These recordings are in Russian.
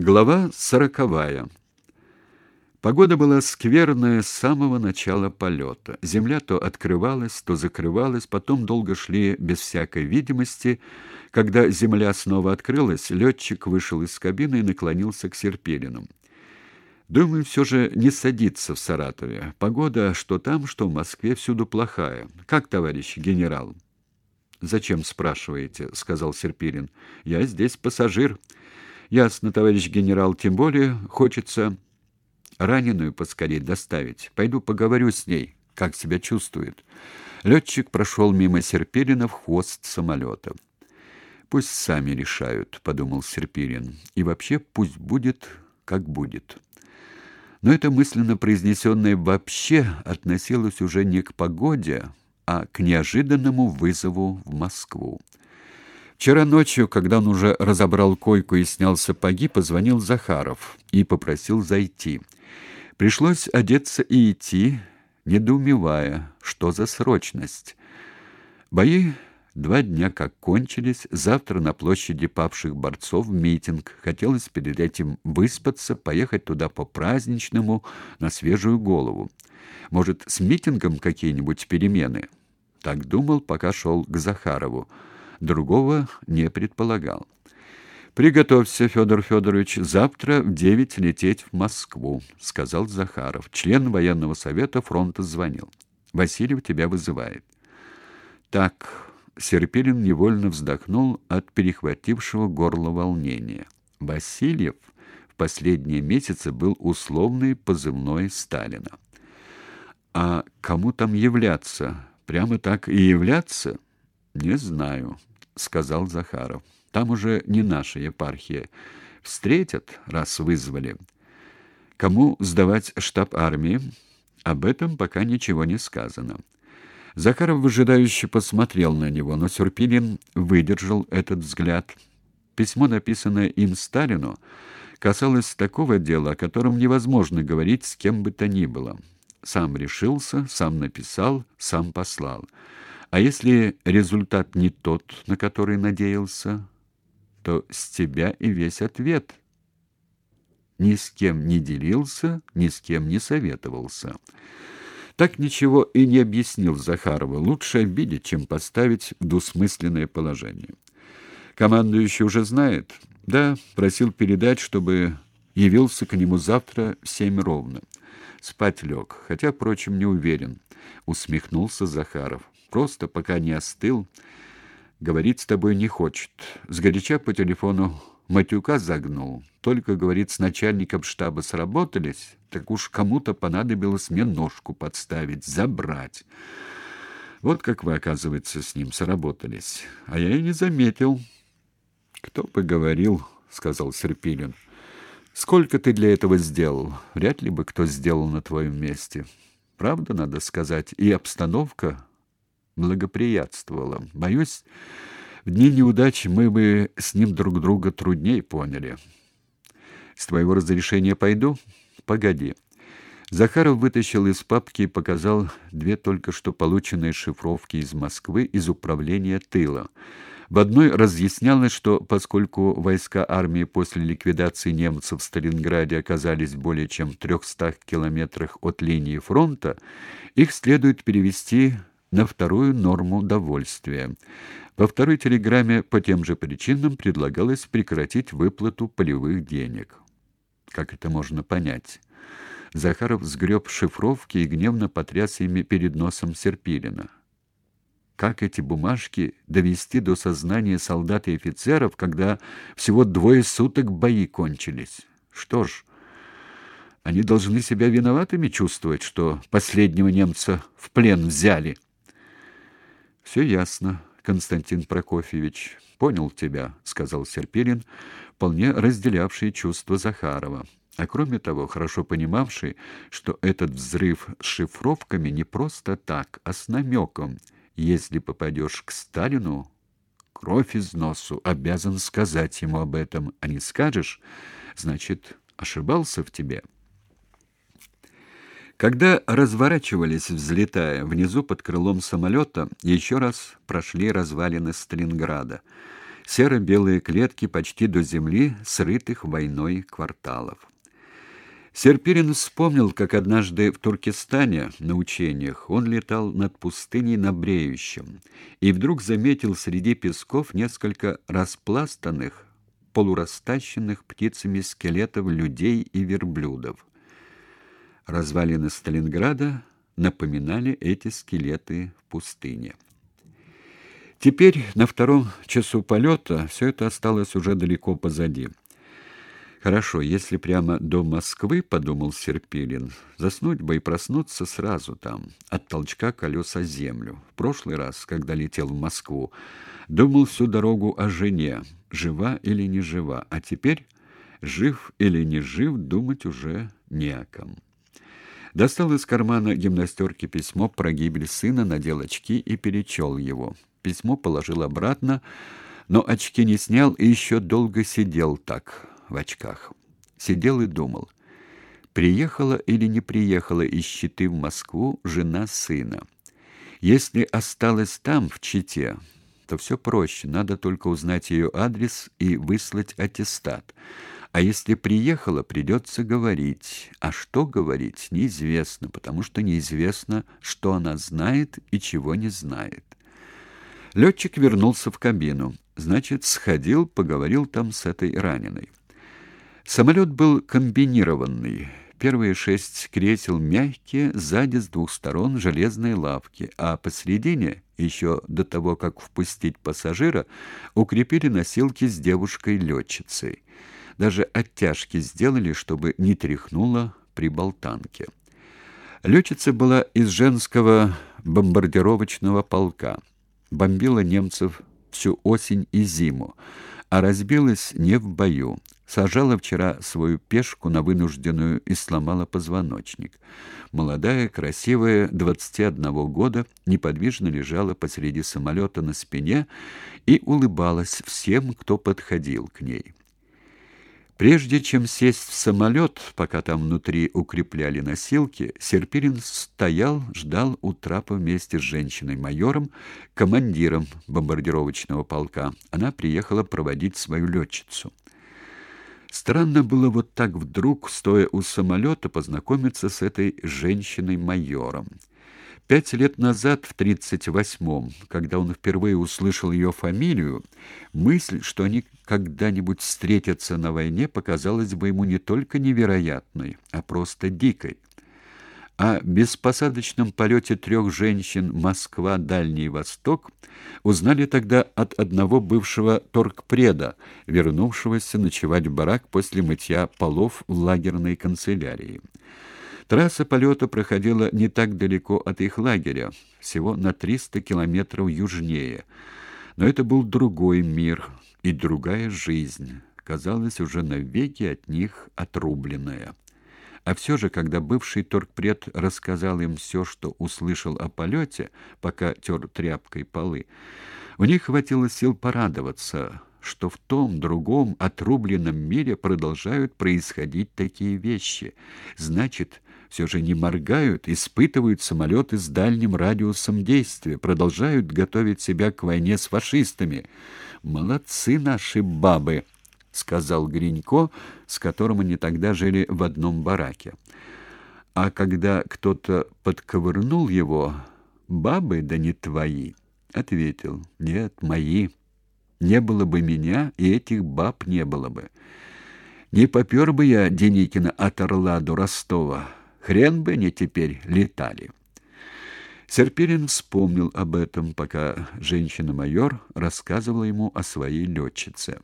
Глава сороковая. Погода была скверная с самого начала полета. Земля то открывалась, то закрывалась, потом долго шли без всякой видимости. Когда земля снова открылась, летчик вышел из кабины и наклонился к Серпилину. Думаю, все же не садиться в Саратове. Погода что там, что в Москве всюду плохая. Как, товарищ генерал? Зачем спрашиваете, сказал Серпилин. Я здесь пассажир. Ясно, товарищ генерал, тем более хочется раненую поскорее доставить. Пойду поговорю с ней, как себя чувствует. Летчик прошел мимо Серпилина в хвост самолета. Пусть сами решают, подумал Серпилин. И вообще пусть будет, как будет. Но это мысленно произнесенное вообще относилось уже не к погоде, а к неожиданному вызову в Москву. Вчера ночью, когда он уже разобрал койку и снял сапоги, позвонил Захаров и попросил зайти. Пришлось одеться и идти, недоумевая, что за срочность. Бои два дня как кончились, завтра на площади павших борцов митинг. Хотелось перед этим выспаться, поехать туда по-праздничному, на свежую голову. Может, с митингом какие-нибудь перемены? Так думал, пока шел к Захарову другого не предполагал. Приготовься, Федор Федорович, завтра в девять лететь в Москву, сказал Захаров. Член военного совета фронта звонил. Васильев тебя вызывает. Так, Серпилин невольно вздохнул от перехватившего горло волнения. Васильев в последние месяцы был условный позывной Сталина. А кому там являться? Прямо так и являться? Не знаю, сказал Захаров. Там уже не наша епархия. Встретят, раз вызвали. Кому сдавать штаб армии? Об этом пока ничего не сказано. Захаров выжидающе посмотрел на него, но Сюрпилин выдержал этот взгляд. Письмо, написанное им Сталину, касалось такого дела, о котором невозможно говорить с кем бы то ни было. Сам решился, сам написал, сам послал. А если результат не тот, на который надеялся, то с тебя и весь ответ. Ни с кем не делился, ни с кем не советовался. Так ничего и не объяснил Захарову. Лучше обидеть, чем поставить в двусмысленное положение. Командующий уже знает. Да, просил передать, чтобы явился к нему завтра в семь ровно. Спать лег, хотя, впрочем, не уверен, усмехнулся Захаров. Просто пока не остыл, говорить с тобой не хочет. Сгоряча по телефону матюка загнул. Только, говорит, с начальником штаба сработались, так уж кому-то понадобилось мне ножку подставить, забрать. Вот как вы, оказывается, с ним сработались. А я и не заметил. Кто бы говорил, сказал Серпилин. Сколько ты для этого сделал? Вряд ли бы кто сделал на твоем месте. Правда, надо сказать, и обстановка благоприятствовало. Боюсь, в дни неудачи мы бы с ним друг друга труднее поняли. С твоего разрешения пойду? Погоди. Захаров вытащил из папки и показал две только что полученные шифровки из Москвы из управления тыла. В одной разъяснялось, что поскольку войска армии после ликвидации немцев в Сталинграде оказались более чем в 300 километрах от линии фронта, их следует перевести на вторую норму довольствия. Во второй телеграмме по тем же причинам предлагалось прекратить выплату полевых денег. Как это можно понять? Захаров сгреб шифровки и гневно потряс ими перед носом Серпилина. Как эти бумажки довести до сознания солдат и офицеров, когда всего двое суток бои кончились? Что ж, они должны себя виноватыми чувствовать, что последнего немца в плен взяли. Все ясно, Константин Прокофьевич. Понял тебя, сказал Серпилин, вполне разделявший чувства Захарова, а кроме того, хорошо понимавший, что этот взрыв с шифровками не просто так, а с намеком. Если попадешь к Сталину, кровь из носу, обязан сказать ему об этом, а не скажешь, значит, ошибался в тебе. Когда разворачивались, взлетая, внизу под крылом самолета еще раз прошли развалины Сталинграда. серо-белые клетки почти до земли срытых войной кварталов. Серпирин вспомнил, как однажды в Туркестане на учениях он летал над пустыней на бреющем и вдруг заметил среди песков несколько распластанных, полурастащенных птицами скелетов людей и верблюдов. Развалины Сталинграда напоминали эти скелеты в пустыне. Теперь на втором часу полета все это осталось уже далеко позади. Хорошо, если прямо до Москвы, подумал Серпилин, заснуть бы и проснуться сразу там, от толчка колеса землю. В прошлый раз, когда летел в Москву, думал всю дорогу о жене, жива или не жива, а теперь жив или не жив, думать уже не о ком. Достал из кармана гимнастерки письмо про гибель сына, надел очки и перечел его. Письмо положил обратно, но очки не снял и еще долго сидел так в очках. Сидел и думал, приехала или не приехала из Читы в Москву жена сына. Если осталась там, в Чите, то все проще, надо только узнать ее адрес и выслать аттестат. А если приехала, придется говорить. А что говорить, неизвестно, потому что неизвестно, что она знает и чего не знает. Летчик вернулся в кабину. Значит, сходил, поговорил там с этой раненой. Самолет был комбинированный. Первые шесть кресел мягкие, сзади с двух сторон железные лавки, а посередине, еще до того, как впустить пассажира, укрепили носилки с девушкой-летчицей. Даже оттяжки сделали, чтобы не тряхнуло при болтанке. Летчица была из женского бомбардировочного полка. Бомбила немцев всю осень и зиму, а разбилась не в бою. Сажала вчера свою пешку на вынужденную и сломала позвоночник. Молодая, красивая, 21 года, неподвижно лежала посреди самолета на спине и улыбалась всем, кто подходил к ней. Прежде чем сесть в самолет, пока там внутри укрепляли носилки, Серпирин стоял, ждал у трапа вместе с женщиной-майором, командиром бомбардировочного полка. Она приехала проводить свою летчицу. Странно было вот так вдруг, стоя у самолета, познакомиться с этой женщиной-майором. Пять лет назад, в 38-м, когда он впервые услышал ее фамилию, мысль, что они когда-нибудь встретятся на войне, показалась бы ему не только невероятной, а просто дикой. О беспосадочном полете трех женщин Москва-Дальний Восток узнали тогда от одного бывшего торгпреда, вернувшегося ночевать в барак после мытья полов в лагерной канцелярии. Трасса полета проходила не так далеко от их лагеря, всего на 300 километров южнее. Но это был другой мир и другая жизнь, казалось, уже навеки от них отрубленная. А все же, когда бывший торгпред рассказал им все, что услышал о полете, пока тер тряпкой полы, у них хватило сил порадоваться, что в том другом отрубленном мире продолжают происходить такие вещи. Значит, все же не моргают, испытывают самолеты с дальним радиусом действия, продолжают готовить себя к войне с фашистами. Молодцы наши бабы! сказал Гринько, с которым они тогда жили в одном бараке. А когда кто-то подковырнул его, бабы да не твои, ответил: "Нет, мои. Не было бы меня, и этих баб не было бы. Не попёр бы я Деникина от Орла до Ростова. Хрен бы они теперь летали". Серпирин вспомнил об этом, пока женщина-майор рассказывала ему о своей летчице.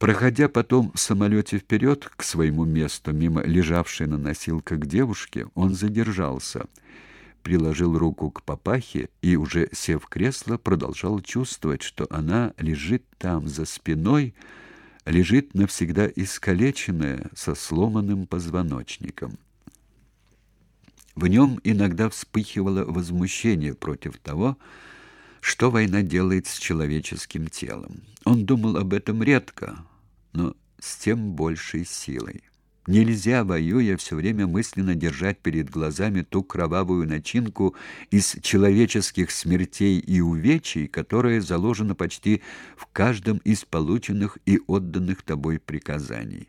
Проходя потом в самолете вперед к своему месту, мимо лежавшей на носилках девушки, он задержался, приложил руку к папахе и, уже сев в кресло, продолжал чувствовать, что она лежит там за спиной, лежит навсегда искалеченная, со сломанным позвоночником. В нем иногда вспыхивало возмущение против того, что война делает с человеческим телом. Он думал об этом редко, но с тем большей силой. Нельзя, воюя, все время мысленно держать перед глазами ту кровавую начинку из человеческих смертей и увечий, которая заложена почти в каждом из полученных и отданных тобой приказаний.